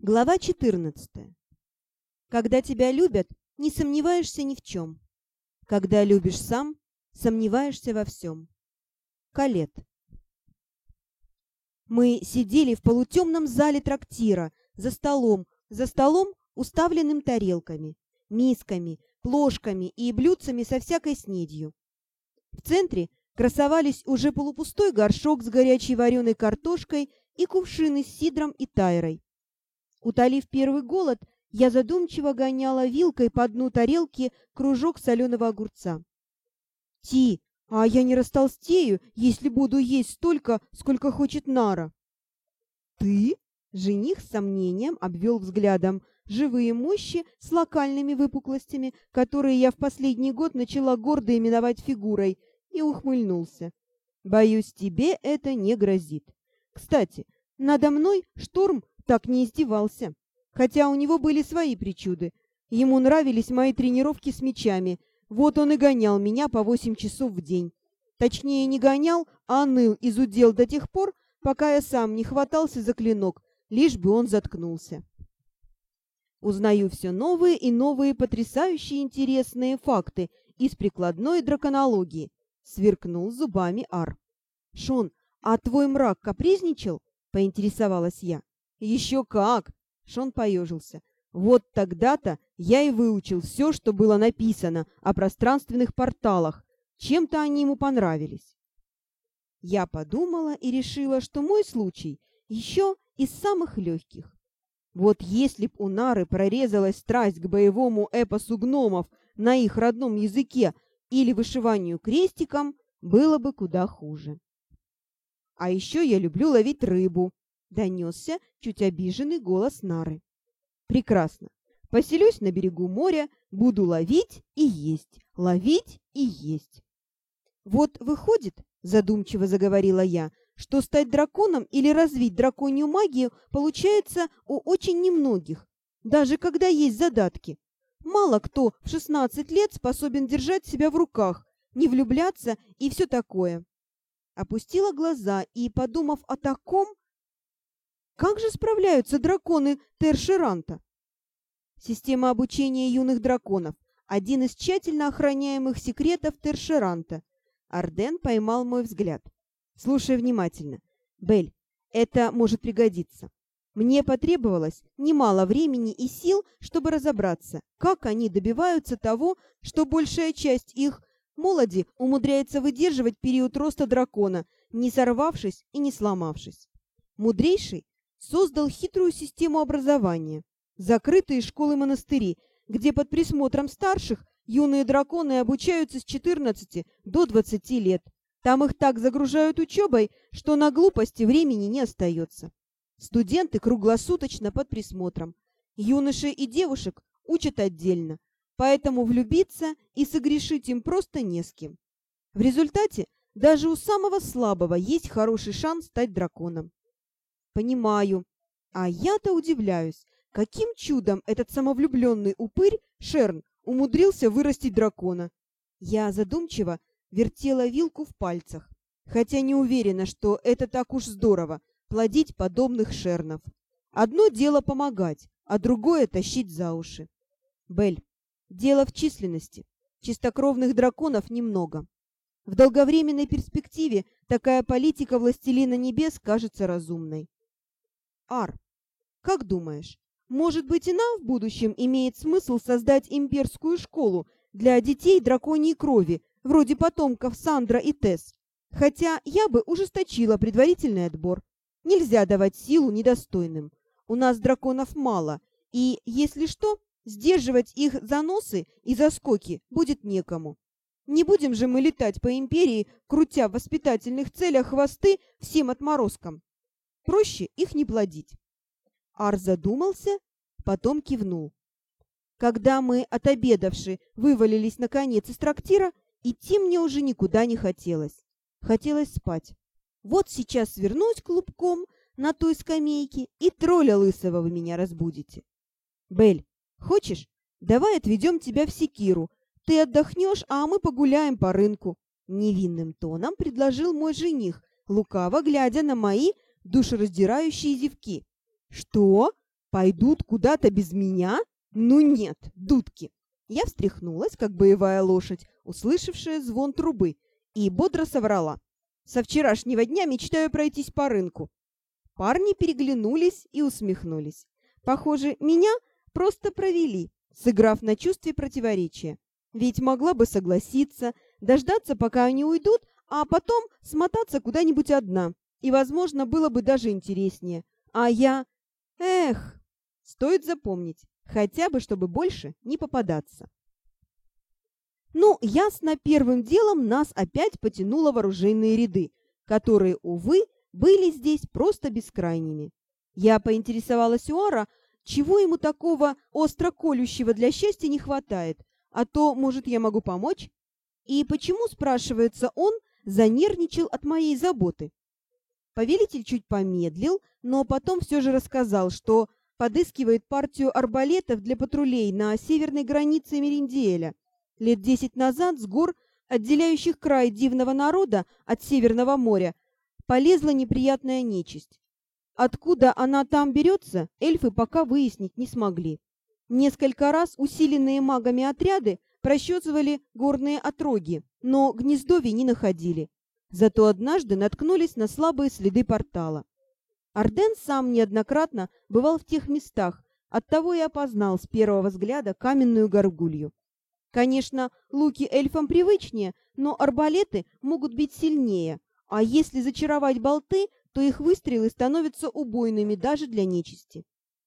Глава 14. Когда тебя любят, не сомневаешься ни в чем. Когда любишь сам, сомневаешься во всем. Калет. Мы сидели в полутемном зале трактира, за столом, за столом, уставленным тарелками, мисками, ложками и блюдцами со всякой снедью. В центре красовались уже полупустой горшок с горячей вареной картошкой и кувшины с сидром и тайрой. Утолив первый голод, я задумчиво гоняла вилкой по дну тарелки кружок соленого огурца. «Ти, а я не растолстею, если буду есть столько, сколько хочет Нара». «Ты?» — жених с сомнением обвел взглядом живые мощи с локальными выпуклостями, которые я в последний год начала гордо именовать фигурой, и ухмыльнулся. «Боюсь, тебе это не грозит. Кстати, надо мной шторм так не издевался. Хотя у него были свои причуды. Ему нравились мои тренировки с мячами. Вот он и гонял меня по восемь часов в день. Точнее, не гонял, а ныл и зудел до тех пор, пока я сам не хватался за клинок, лишь бы он заткнулся. Узнаю все новые и новые потрясающие интересные факты из прикладной драконологии. Сверкнул зубами Ар. «Шон, а твой мрак капризничал?» — поинтересовалась я. «Еще как!» — Шон поежился. «Вот тогда-то я и выучил все, что было написано о пространственных порталах. Чем-то они ему понравились». Я подумала и решила, что мой случай еще из самых легких. Вот если б у Нары прорезалась страсть к боевому эпосу гномов на их родном языке или вышиванию крестиком, было бы куда хуже. А еще я люблю ловить рыбу, Донесся чуть обиженный голос Нары. Прекрасно. Поселюсь на берегу моря, буду ловить и есть, ловить и есть. Вот выходит, задумчиво заговорила я, что стать драконом или развить драконью магию получается у очень немногих, даже когда есть задатки. Мало кто в 16 лет способен держать себя в руках, не влюбляться и все такое. Опустила глаза и, подумав о таком, как же справляются драконы Тершеранта? Система обучения юных драконов – один из тщательно охраняемых секретов Тершеранта. Арден поймал мой взгляд. Слушай внимательно. Бель, это может пригодиться. Мне потребовалось немало времени и сил, чтобы разобраться, как они добиваются того, что большая часть их молоди умудряется выдерживать период роста дракона, не сорвавшись и не сломавшись. Мудрейший создал хитрую систему образования, закрытые школы-монастыри, где под присмотром старших юные драконы обучаются с 14 до 20 лет. Там их так загружают учебой, что на глупости времени не остается. Студенты круглосуточно под присмотром. Юношей и девушек учат отдельно, поэтому влюбиться и согрешить им просто не с кем. В результате даже у самого слабого есть хороший шанс стать драконом. Понимаю. А я-то удивляюсь, каким чудом этот самовлюбленный упырь Шерн умудрился вырастить дракона. Я задумчиво вертела вилку в пальцах, хотя не уверена, что это так уж здорово — плодить подобных шернов. Одно дело помогать, а другое — тащить за уши. Бель, дело в численности. Чистокровных драконов немного. В долговременной перспективе такая политика Властелина Небес кажется разумной. Ар, как думаешь, может быть и нам в будущем имеет смысл создать имперскую школу для детей драконьей крови, вроде потомков Сандра и Тесс? Хотя я бы ужесточила предварительный отбор. Нельзя давать силу недостойным. У нас драконов мало, и, если что, сдерживать их заносы и заскоки будет некому. Не будем же мы летать по империи, крутя в воспитательных целях хвосты всем отморозкам. Проще их не плодить. Ар задумался, потом кивнул. Когда мы, отобедавши, вывалились наконец из трактира, идти мне уже никуда не хотелось. Хотелось спать. Вот сейчас свернусь клубком на той скамейке, и тролля лысого вы меня разбудите. Бель, хочешь, давай отведем тебя в секиру. Ты отдохнешь, а мы погуляем по рынку. Невинным тоном предложил мой жених, лукаво глядя на мои душераздирающие зевки. «Что?» Пойдут куда-то без меня? Ну нет, дудки. Я встряхнулась, как боевая лошадь, услышавшая звон трубы, и бодро соврала. Со вчерашнего дня мечтаю пройтись по рынку. Парни переглянулись и усмехнулись. Похоже, меня просто провели, сыграв на чувстве противоречия. Ведь могла бы согласиться, дождаться, пока они уйдут, а потом смотаться куда-нибудь одна. И, возможно, было бы даже интереснее. А я... Эх, стоит запомнить, хотя бы, чтобы больше не попадаться. Ну, ясно, первым делом нас опять потянуло вооруженные ряды, которые, увы, были здесь просто бескрайними. Я поинтересовалась у Ара, чего ему такого остро колющего для счастья не хватает, а то, может, я могу помочь? И почему, спрашивается он, занервничал от моей заботы? Повелитель чуть помедлил, но потом все же рассказал, что подыскивает партию арбалетов для патрулей на северной границе Мериндиэля. Лет десять назад с гор, отделяющих край дивного народа от Северного моря, полезла неприятная нечисть. Откуда она там берется, эльфы пока выяснить не смогли. Несколько раз усиленные магами отряды прощупывали горные отроги, но гнездовий не находили. Зато однажды наткнулись на слабые следы портала. Арден сам неоднократно бывал в тех местах, оттого и опознал с первого взгляда каменную горгулью. Конечно, луки эльфам привычнее, но арбалеты могут быть сильнее, а если зачаровать болты, то их выстрелы становятся убойными даже для нечисти.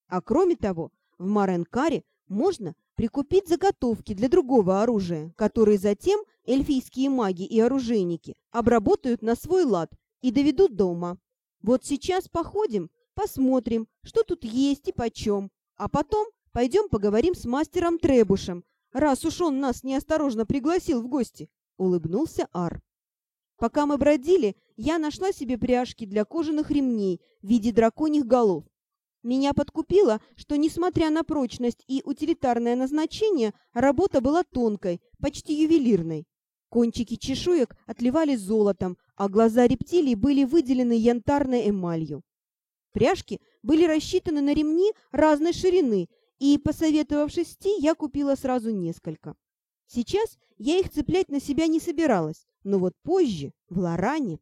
А кроме того, в Маренкаре можно прикупить заготовки для другого оружия, которые затем эльфийские маги и оружейники обработают на свой лад и доведут до ума. Вот сейчас походим, посмотрим, что тут есть и почем, а потом пойдем поговорим с мастером Требушем, раз уж он нас неосторожно пригласил в гости», — улыбнулся Ар. Пока мы бродили, я нашла себе пряжки для кожаных ремней в виде драконьих голов. Меня подкупило, что, несмотря на прочность и утилитарное назначение, работа была тонкой, почти ювелирной. Кончики чешуек отливали золотом, а глаза рептилий были выделены янтарной эмалью. Пряжки были рассчитаны на ремни разной ширины, и, посоветовавшись Ти, я купила сразу несколько. Сейчас я их цеплять на себя не собиралась, но вот позже, в Лоране,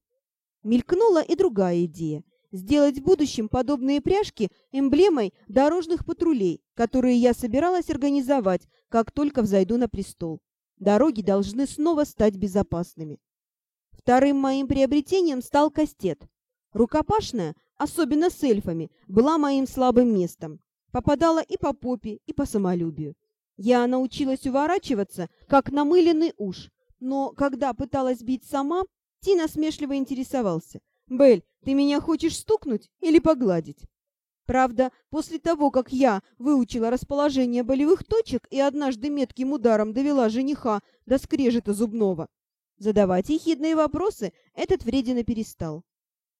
мелькнула и другая идея – сделать в будущем подобные пряжки эмблемой дорожных патрулей, которые я собиралась организовать, как только взойду на престол. Дороги должны снова стать безопасными. Вторым моим приобретением стал кастет. Рукопашная, особенно с эльфами, была моим слабым местом. Попадала и по попе, и по самолюбию. Я научилась уворачиваться, как намыленный уж, но когда пыталась бить сама, Ти насмешливо интересовался. «Белль, ты меня хочешь стукнуть или погладить?» Правда, после того, как я выучила расположение болевых точек и однажды метким ударом довела жениха до скрежета зубного, задавать ехидные вопросы этот вредина перестал.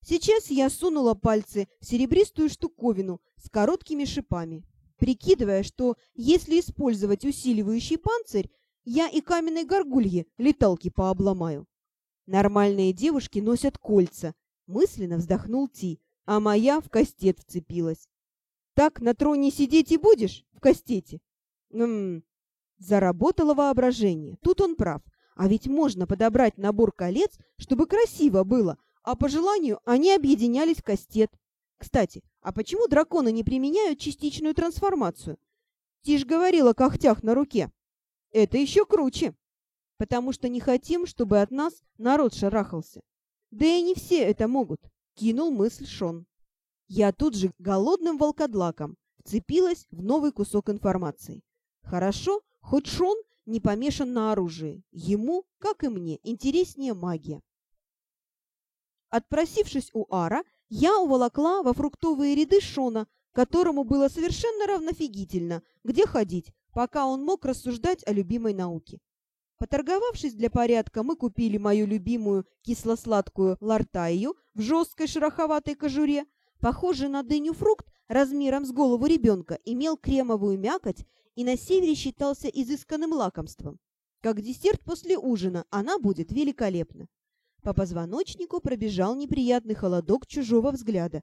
Сейчас я сунула пальцы в серебристую штуковину с короткими шипами, прикидывая, что если использовать усиливающий панцирь, я и каменной горгулье леталки пообломаю. Нормальные девушки носят кольца, мысленно вздохнул Ти, а моя в кастет вцепилась. Так на троне сидеть и будешь в кастете? Ммм, заработало воображение. Тут он прав. А ведь можно подобрать набор колец, чтобы красиво было, а по желанию они объединялись в кастет. Кстати, а почему драконы не применяют частичную трансформацию? Ти ж говорила о когтях на руке. Это еще круче, потому что не хотим, чтобы от нас народ шарахался. Да и не все это могут, кинул мысль Шон. Я тут же голодным волкодлаком вцепилась в новый кусок информации. Хорошо, хоть Шон не помешан на оружии. Ему, как и мне, интереснее магия. Отпросившись у Ара, я уволокла во фруктовые ряды Шона, которому было совершенно равнофигительно, где ходить, пока он мог рассуждать о любимой науке. Поторговавшись для порядка, мы купили мою любимую кисло-сладкую лартаю в жесткой шероховатой кожуре. Похожий на дыню фрукт размером с голову ребенка имел кремовую мякоть и на севере считался изысканным лакомством. Как десерт после ужина она будет великолепна. По позвоночнику пробежал неприятный холодок чужого взгляда.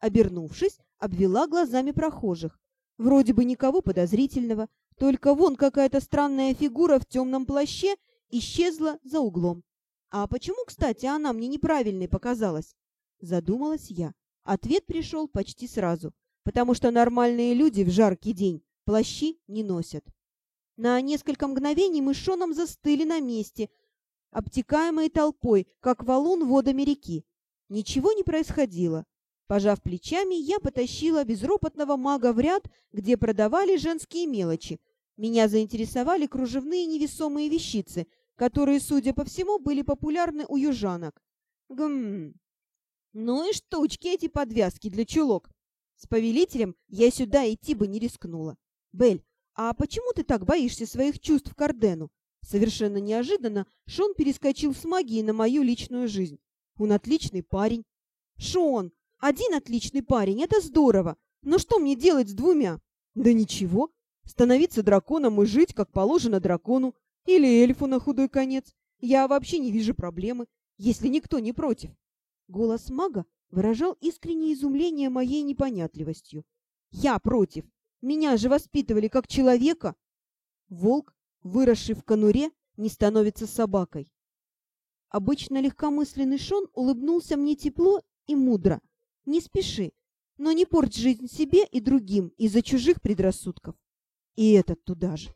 Обернувшись, обвела глазами прохожих. Вроде бы никого подозрительного, только вон какая-то странная фигура в темном плаще исчезла за углом. А почему, кстати, она мне неправильной показалась? Задумалась я. Ответ пришел почти сразу, потому что нормальные люди в жаркий день плащи не носят. На несколько мгновений мы с Шоном застыли на месте, обтекаемые толпой, как валун водами реки. Ничего не происходило. Пожав плечами, я потащила безропотного мага в ряд, где продавали женские мелочи. Меня заинтересовали кружевные невесомые вещицы, которые, судя по всему, были популярны у южанок. Гм. Ну и штучки эти подвязки для чулок. С повелителем я сюда идти бы не рискнула. Бель, а почему ты так боишься своих чувств к Ордену? Совершенно неожиданно Шон перескочил с магии на мою личную жизнь. Он отличный парень. Шон, один отличный парень, это здорово. Но что мне делать с двумя? Да ничего. Становиться драконом и жить, как положено дракону. Или эльфу на худой конец. Я вообще не вижу проблемы, если никто не против. Голос мага выражал искреннее изумление моей непонятливостью. Я против. Меня же воспитывали как человека. Волк, выросший в конуре, не становится собакой. Обычно легкомысленный Шон улыбнулся мне тепло и мудро. Не спеши, но не порть жизнь себе и другим из-за чужих предрассудков. И этот туда же.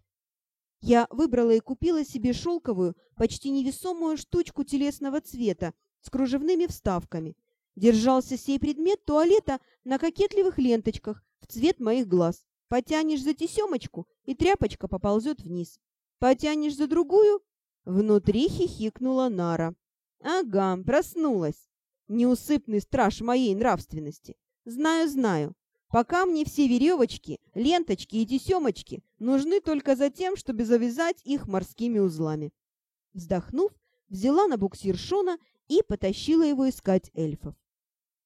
Я выбрала и купила себе шелковую, почти невесомую штучку телесного цвета с кружевными вставками. Держался сей предмет туалета на кокетливых ленточках в цвет моих глаз. Потянешь за тесемочку, и тряпочка поползет вниз. Потянешь за другую, внутри хихикнула Нара. Ага, проснулась. Неусыпный страж моей нравственности. Знаю, знаю. Пока мне все веревочки, ленточки и тесемочки нужны только за тем, чтобы завязать их морскими узлами. Вздохнув, взяла на буксир Шона и потащила его искать эльфов.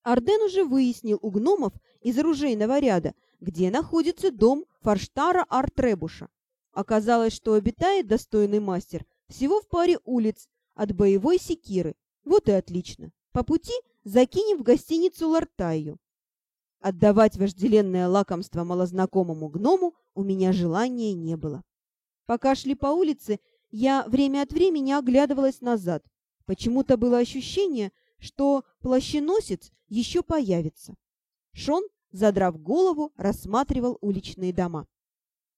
Арден уже выяснил у гномов из оружейного ряда, где находится дом Форштара Артребуша. Оказалось, что обитает достойный мастер всего в паре улиц от боевой секиры. Вот и отлично. По пути закинем в гостиницу Лартаю. Отдавать вожделенное лакомство малознакомому гному у меня желания не было. Пока шли по улице, я время от времени оглядывалась назад. Почему-то было ощущение, что плащеносец еще появится. Шон, задрав голову, рассматривал уличные дома.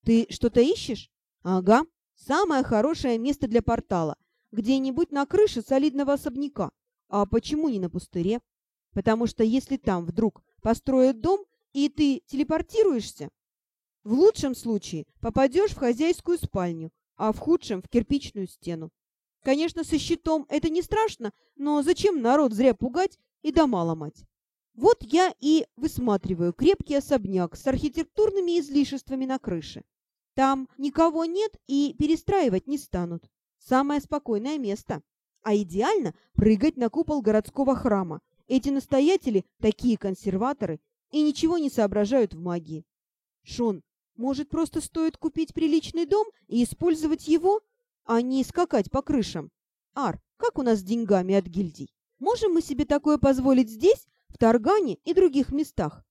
«Ты что-то ищешь?» «Ага, самое хорошее место для портала. Где-нибудь на крыше солидного особняка. А почему не на пустыре? Потому что если там вдруг построят дом, и ты телепортируешься, в лучшем случае попадешь в хозяйскую спальню, а в худшем — в кирпичную стену. Конечно, со щитом это не страшно, но зачем народ зря пугать и дома ломать? Вот я и высматриваю крепкий особняк с архитектурными излишествами на крыше. Там никого нет и перестраивать не станут. Самое спокойное место. А идеально прыгать на купол городского храма. Эти настоятели такие консерваторы и ничего не соображают в магии. Шон, может, просто стоит купить приличный дом и использовать его, а не скакать по крышам? Ар, как у нас с деньгами от гильдий? Можем мы себе такое позволить здесь, в Таргане и других местах?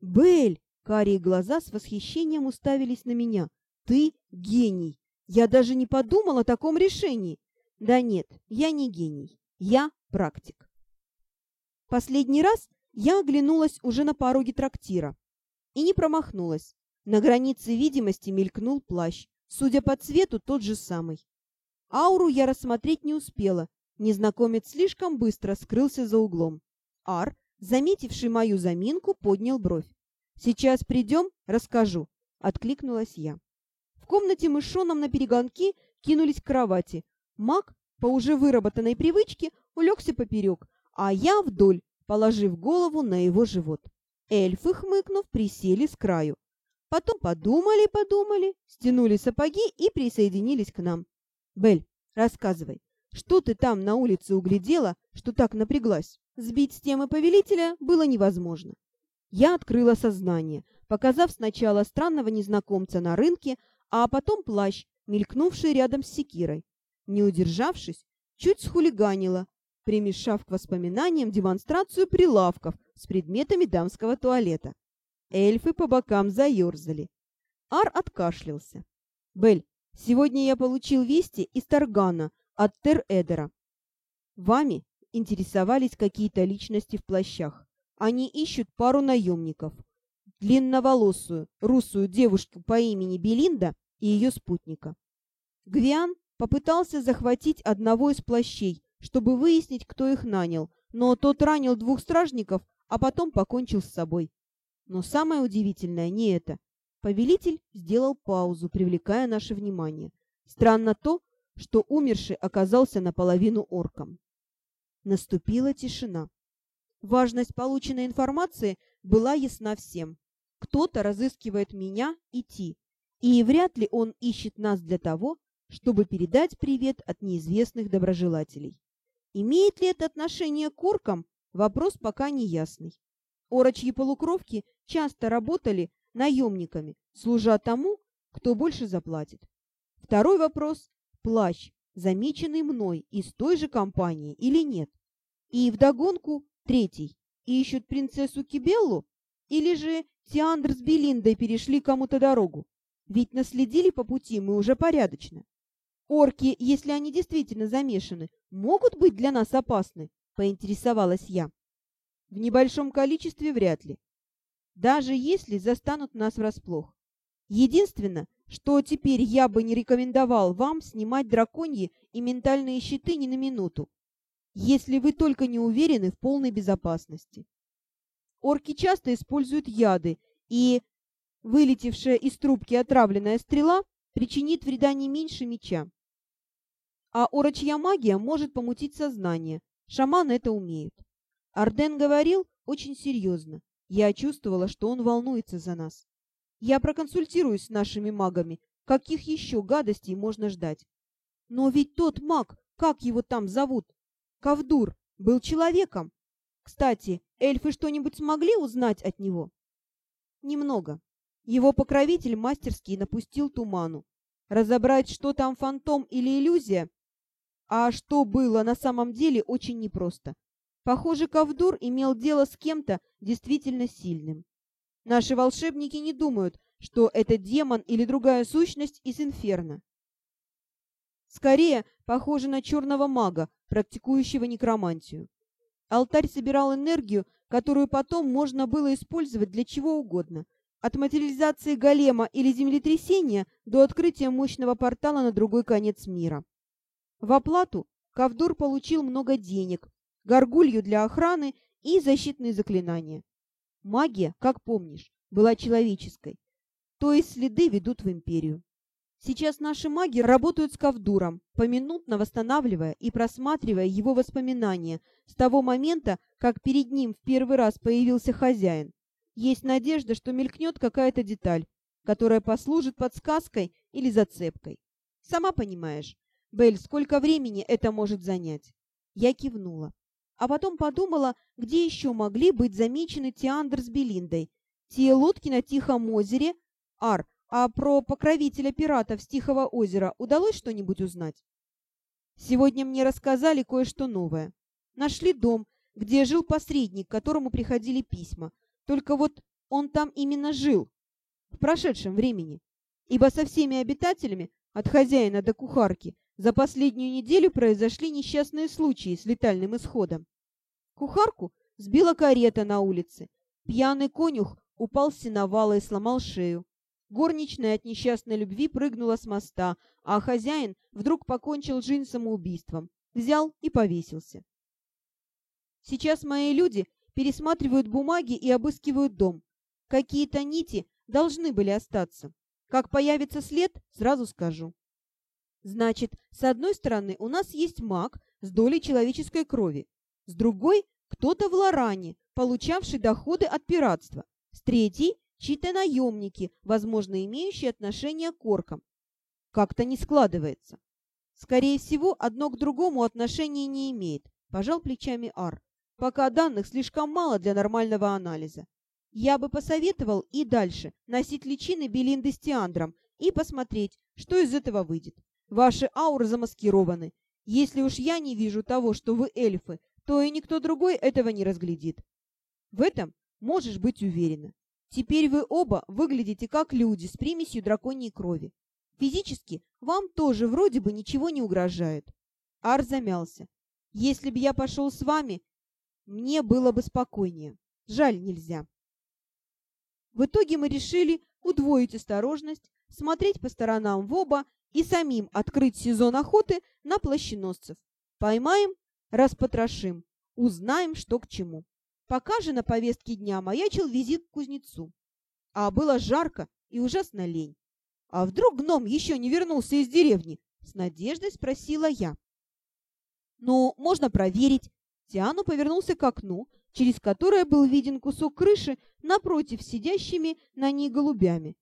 Бель, карие глаза с восхищением уставились на меня. Ты гений. Я даже не подумал о таком решении. Да нет, я не гений. Я практик. Последний раз я оглянулась уже на пороге трактира и не промахнулась. На границе видимости мелькнул плащ, судя по цвету, тот же самый. Ауру я рассмотреть не успела. Незнакомец слишком быстро скрылся за углом. Ар, заметивший мою заминку, поднял бровь. «Сейчас придем, расскажу», — откликнулась я комнате мы с Шоном на перегонки кинулись к кровати. Маг, по уже выработанной привычке, улегся поперек, а я вдоль, положив голову на его живот. Эльфы, хмыкнув, присели с краю. Потом подумали-подумали, стянули сапоги и присоединились к нам. «Бель, рассказывай, что ты там на улице углядела, что так напряглась?» Сбить с темы повелителя было невозможно. Я открыла сознание, показав сначала странного незнакомца на рынке, а потом плащ, мелькнувший рядом с секирой. Не удержавшись, чуть схулиганила, примешав к воспоминаниям демонстрацию прилавков с предметами дамского туалета. Эльфы по бокам заерзали. Ар откашлялся. «Бель, сегодня я получил вести из Таргана от Тер-Эдера. Вами интересовались какие-то личности в плащах. Они ищут пару наемников. Длинноволосую, русую девушку по имени Белинда и ее спутника. Гвиан попытался захватить одного из плащей, чтобы выяснить, кто их нанял, но тот ранил двух стражников, а потом покончил с собой. Но самое удивительное не это. Повелитель сделал паузу, привлекая наше внимание. Странно то, что умерший оказался наполовину орком. Наступила тишина. Важность полученной информации была ясна всем. Кто-то разыскивает меня и Ти, и вряд ли он ищет нас для того, чтобы передать привет от неизвестных доброжелателей. Имеет ли это отношение к оркам, вопрос пока не ясный. Орочьи полукровки часто работали наемниками, служа тому, кто больше заплатит. Второй вопрос – плащ, замеченный мной из той же компании или нет. И вдогонку третий. Ищут принцессу Кибеллу? Или же Тиандр с Белиндой перешли кому-то дорогу? Ведь наследили по пути мы уже порядочно. Орки, если они действительно замешаны, могут быть для нас опасны? Поинтересовалась я. В небольшом количестве вряд ли. Даже если застанут нас врасплох. Единственное, что теперь я бы не рекомендовал вам снимать драконьи и ментальные щиты ни на минуту если вы только не уверены в полной безопасности. Орки часто используют яды, и вылетевшая из трубки отравленная стрела причинит вреда не меньше меча. А орочья магия может помутить сознание. Шаманы это умеют. Арден говорил очень серьезно. Я чувствовала, что он волнуется за нас. Я проконсультируюсь с нашими магами, каких еще гадостей можно ждать. Но ведь тот маг, как его там зовут, Кавдур был человеком. Кстати, эльфы что-нибудь смогли узнать от него? Немного. Его покровитель мастерски напустил туману. Разобрать, что там фантом или иллюзия, а что было на самом деле, очень непросто. Похоже, Кавдур имел дело с кем-то действительно сильным. Наши волшебники не думают, что это демон или другая сущность из инферно. Скорее, похоже на черного мага, практикующего некромантию. Алтарь собирал энергию, которую потом можно было использовать для чего угодно. От материализации голема или землетрясения до открытия мощного портала на другой конец мира. В оплату Кавдур получил много денег, горгулью для охраны и защитные заклинания. Магия, как помнишь, была человеческой, то есть следы ведут в империю. Сейчас наши маги работают с Кавдуром, поминутно восстанавливая и просматривая его воспоминания с того момента, как перед ним в первый раз появился хозяин. Есть надежда, что мелькнет какая-то деталь, которая послужит подсказкой или зацепкой. Сама понимаешь, Белль, сколько времени это может занять? Я кивнула. А потом подумала, где еще могли быть замечены Тиандр с Белиндой. Те лодки на Тихом озере, Ар, а про покровителя пиратов с Тихого озера удалось что-нибудь узнать? Сегодня мне рассказали кое-что новое. Нашли дом, где жил посредник, к которому приходили письма. Только вот он там именно жил, в прошедшем времени. Ибо со всеми обитателями, от хозяина до кухарки, за последнюю неделю произошли несчастные случаи с летальным исходом. Кухарку сбила карета на улице. Пьяный конюх упал с сеновала и сломал шею. Горничная от несчастной любви прыгнула с моста, а хозяин вдруг покончил жизнь самоубийством, взял и повесился. Сейчас мои люди пересматривают бумаги и обыскивают дом. Какие-то нити должны были остаться. Как появится след, сразу скажу. Значит, с одной стороны у нас есть маг с долей человеческой крови, с другой – кто-то в Лоране, получавший доходы от пиратства, с третьей чьи-то наемники, возможно, имеющие отношение к оркам. Как-то не складывается. Скорее всего, одно к другому отношения не имеет, пожал плечами Ар. Пока данных слишком мало для нормального анализа. Я бы посоветовал и дальше носить личины Белинды с Тиандром и посмотреть, что из этого выйдет. Ваши ауры замаскированы. Если уж я не вижу того, что вы эльфы, то и никто другой этого не разглядит. В этом можешь быть уверена. Теперь вы оба выглядите как люди с примесью драконьей крови. Физически вам тоже вроде бы ничего не угрожает. Ар замялся. Если бы я пошел с вами, мне было бы спокойнее. Жаль, нельзя. В итоге мы решили удвоить осторожность, смотреть по сторонам в оба и самим открыть сезон охоты на плащеносцев. Поймаем, распотрошим, узнаем, что к чему. Пока же на повестке дня маячил визит к кузнецу. А было жарко и ужасно лень. «А вдруг гном еще не вернулся из деревни?» — с надеждой спросила я. «Ну, можно проверить». Тиану повернулся к окну, через которое был виден кусок крыши напротив сидящими на ней голубями.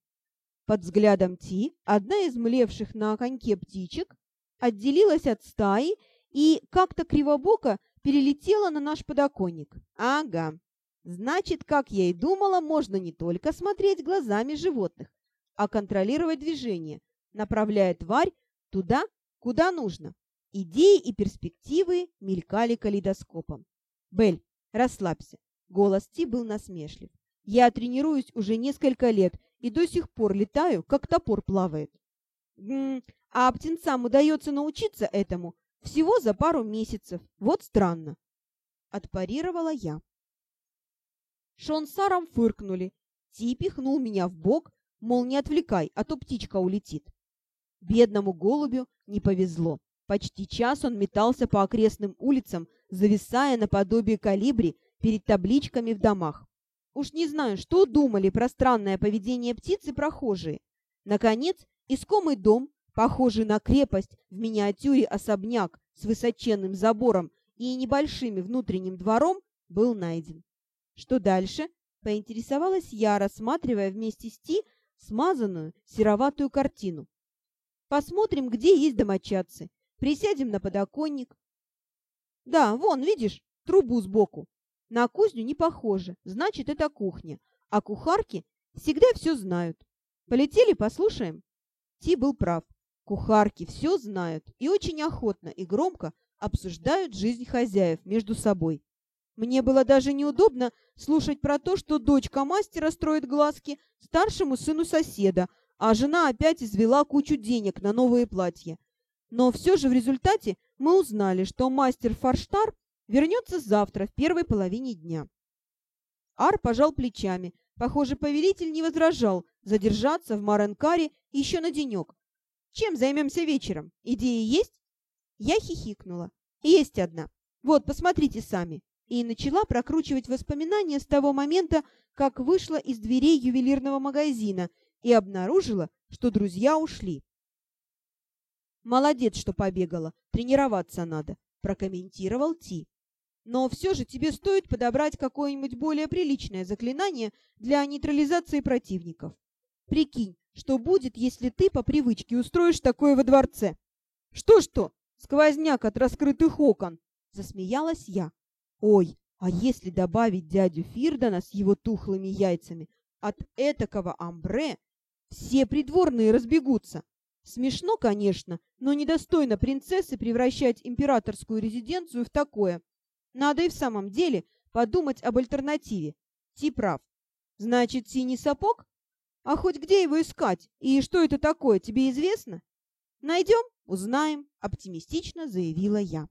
Под взглядом Ти одна из млевших на коньке птичек отделилась от стаи и как-то кривобоко перелетела на наш подоконник. Ага. Значит, как я и думала, можно не только смотреть глазами животных, а контролировать движение, направляя тварь туда, куда нужно. Идеи и перспективы мелькали калейдоскопом. «Бель, расслабься». Голос Ти был насмешлив. «Я тренируюсь уже несколько лет и до сих пор летаю, как топор плавает. А птенцам удается научиться этому всего за пару месяцев. Вот странно. Отпарировала я. Шон Саром фыркнули. Ти пихнул меня в бок, мол, не отвлекай, а то птичка улетит. Бедному голубю не повезло. Почти час он метался по окрестным улицам, зависая наподобие калибри перед табличками в домах. Уж не знаю, что думали про странное поведение птицы прохожие. Наконец, искомый дом, похожий на крепость в миниатюре особняк с высоченным забором и небольшими внутренним двором, был найден. Что дальше? Поинтересовалась я, рассматривая вместе с Ти смазанную сероватую картину. Посмотрим, где есть домочадцы. Присядем на подоконник. Да, вон, видишь, трубу сбоку. На кузню не похоже, значит, это кухня. А кухарки всегда все знают. Полетели, послушаем? Ти был прав. Кухарки все знают и очень охотно и громко обсуждают жизнь хозяев между собой. Мне было даже неудобно слушать про то, что дочка мастера строит глазки старшему сыну соседа, а жена опять извела кучу денег на новые платья. Но все же в результате мы узнали, что мастер Фарштар Вернется завтра, в первой половине дня. Ар пожал плечами. Похоже, повелитель не возражал задержаться в Маренкаре еще на денек. Чем займемся вечером? Идеи есть? Я хихикнула. Есть одна. Вот, посмотрите сами. И начала прокручивать воспоминания с того момента, как вышла из дверей ювелирного магазина и обнаружила, что друзья ушли. «Молодец, что побегала. Тренироваться надо», — прокомментировал Ти. Но все же тебе стоит подобрать какое-нибудь более приличное заклинание для нейтрализации противников. Прикинь, что будет, если ты по привычке устроишь такое во дворце. Что-что, сквозняк от раскрытых окон, засмеялась я. Ой, а если добавить дядю Фирдана с его тухлыми яйцами, от этакого амбре все придворные разбегутся. Смешно, конечно, но недостойно принцессы превращать императорскую резиденцию в такое. Надо и в самом деле подумать об альтернативе. Ти прав. Значит, синий сапог? А хоть где его искать? И что это такое, тебе известно? Найдем, узнаем, оптимистично заявила я.